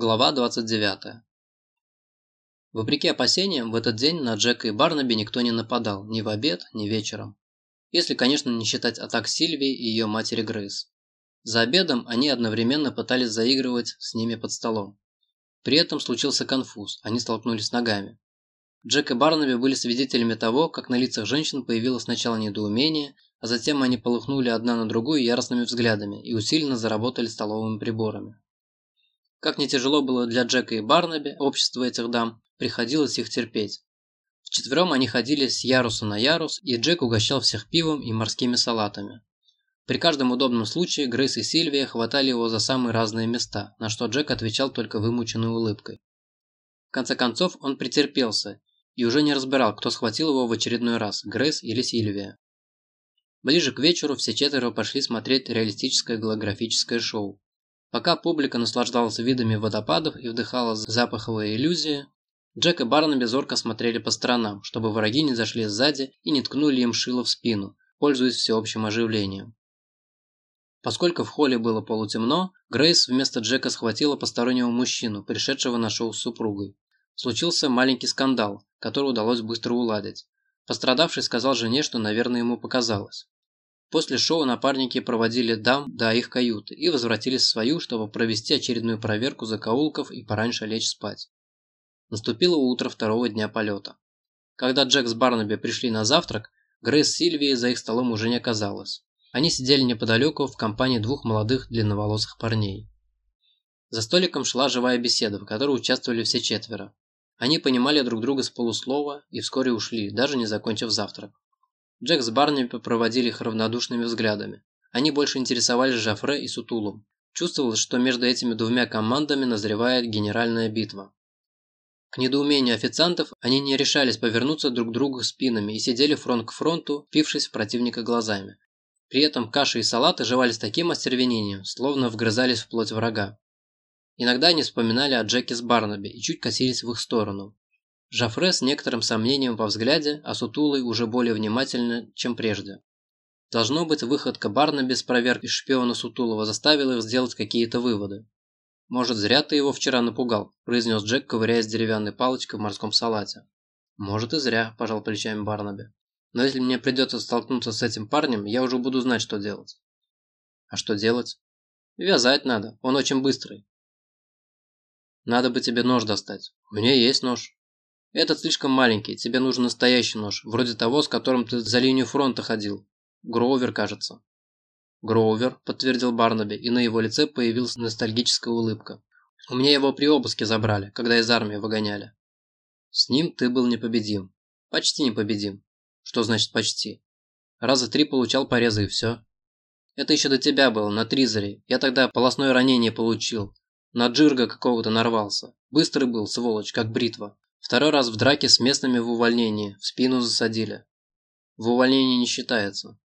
Глава 29. Вопреки опасениям, в этот день на Джека и Барнаби никто не нападал ни в обед, ни вечером. Если, конечно, не считать атак Сильвии и ее матери Грейс. За обедом они одновременно пытались заигрывать с ними под столом. При этом случился конфуз, они столкнулись ногами. Джек и Барнаби были свидетелями того, как на лицах женщин появилось сначала недоумение, а затем они полыхнули одна на другую яростными взглядами и усиленно заработали столовыми приборами. Как не тяжело было для Джека и Барнаби, общество этих дам, приходилось их терпеть. Вчетвером они ходили с яруса на ярус, и Джек угощал всех пивом и морскими салатами. При каждом удобном случае Грейс и Сильвия хватали его за самые разные места, на что Джек отвечал только вымученной улыбкой. В конце концов он претерпелся и уже не разбирал, кто схватил его в очередной раз, Грейс или Сильвия. Ближе к вечеру все четверо пошли смотреть реалистическое голографическое шоу. Пока публика наслаждалась видами водопадов и вдыхала запаховые иллюзии, Джек и Барнаби зорко смотрели по сторонам, чтобы враги не зашли сзади и не ткнули им шило в спину, пользуясь всеобщим оживлением. Поскольку в холле было полутемно, Грейс вместо Джека схватила постороннего мужчину, пришедшего на шоу с супругой. Случился маленький скандал, который удалось быстро уладить. Пострадавший сказал жене, что, наверное, ему показалось. После шоу напарники проводили дам до их каюты и возвратились в свою, чтобы провести очередную проверку закоулков и пораньше лечь спать. Наступило утро второго дня полета. Когда Джек с Барнаби пришли на завтрак, Грейс Сильвии за их столом уже не оказалось. Они сидели неподалеку в компании двух молодых длинноволосых парней. За столиком шла живая беседа, в которой участвовали все четверо. Они понимали друг друга с полуслова и вскоре ушли, даже не закончив завтрак. Джек с Барнаби проводили их равнодушными взглядами. Они больше интересовались Жафре и Сутулом. Чувствовалось, что между этими двумя командами назревает генеральная битва. К недоумению официантов они не решались повернуться друг к другу спинами и сидели фронт к фронту, впившись в противника глазами. При этом каши и салаты жевали с таким остервенением, словно вгрызались в плоть врага. Иногда они вспоминали о Джеке с Барнаби и чуть косились в их сторону. Жафре с некоторым сомнением во взгляде, а Сутулый уже более внимательно, чем прежде. Должно быть, выходка Барна без проверки шпиона Сутулова заставила их сделать какие-то выводы. «Может, зря ты его вчера напугал», – произнес Джек, ковыряясь деревянной палочкой в морском салате. «Может и зря», – пожал плечами Барнаби. «Но если мне придется столкнуться с этим парнем, я уже буду знать, что делать». «А что делать?» «Вязать надо, он очень быстрый». «Надо бы тебе нож достать. У меня есть нож». Этот слишком маленький, тебе нужен настоящий нож, вроде того, с которым ты за линию фронта ходил. Гроувер, кажется. Гроувер, подтвердил Барнаби, и на его лице появилась ностальгическая улыбка. У меня его при обыске забрали, когда из армии выгоняли. С ним ты был непобедим. Почти непобедим. Что значит почти? Раза три получал порезы и все. Это еще до тебя было, на Тризере. Я тогда полостное ранение получил. На джирга какого-то нарвался. Быстрый был, сволочь, как бритва. Второй раз в драке с местными в увольнении, в спину засадили. В увольнении не считается.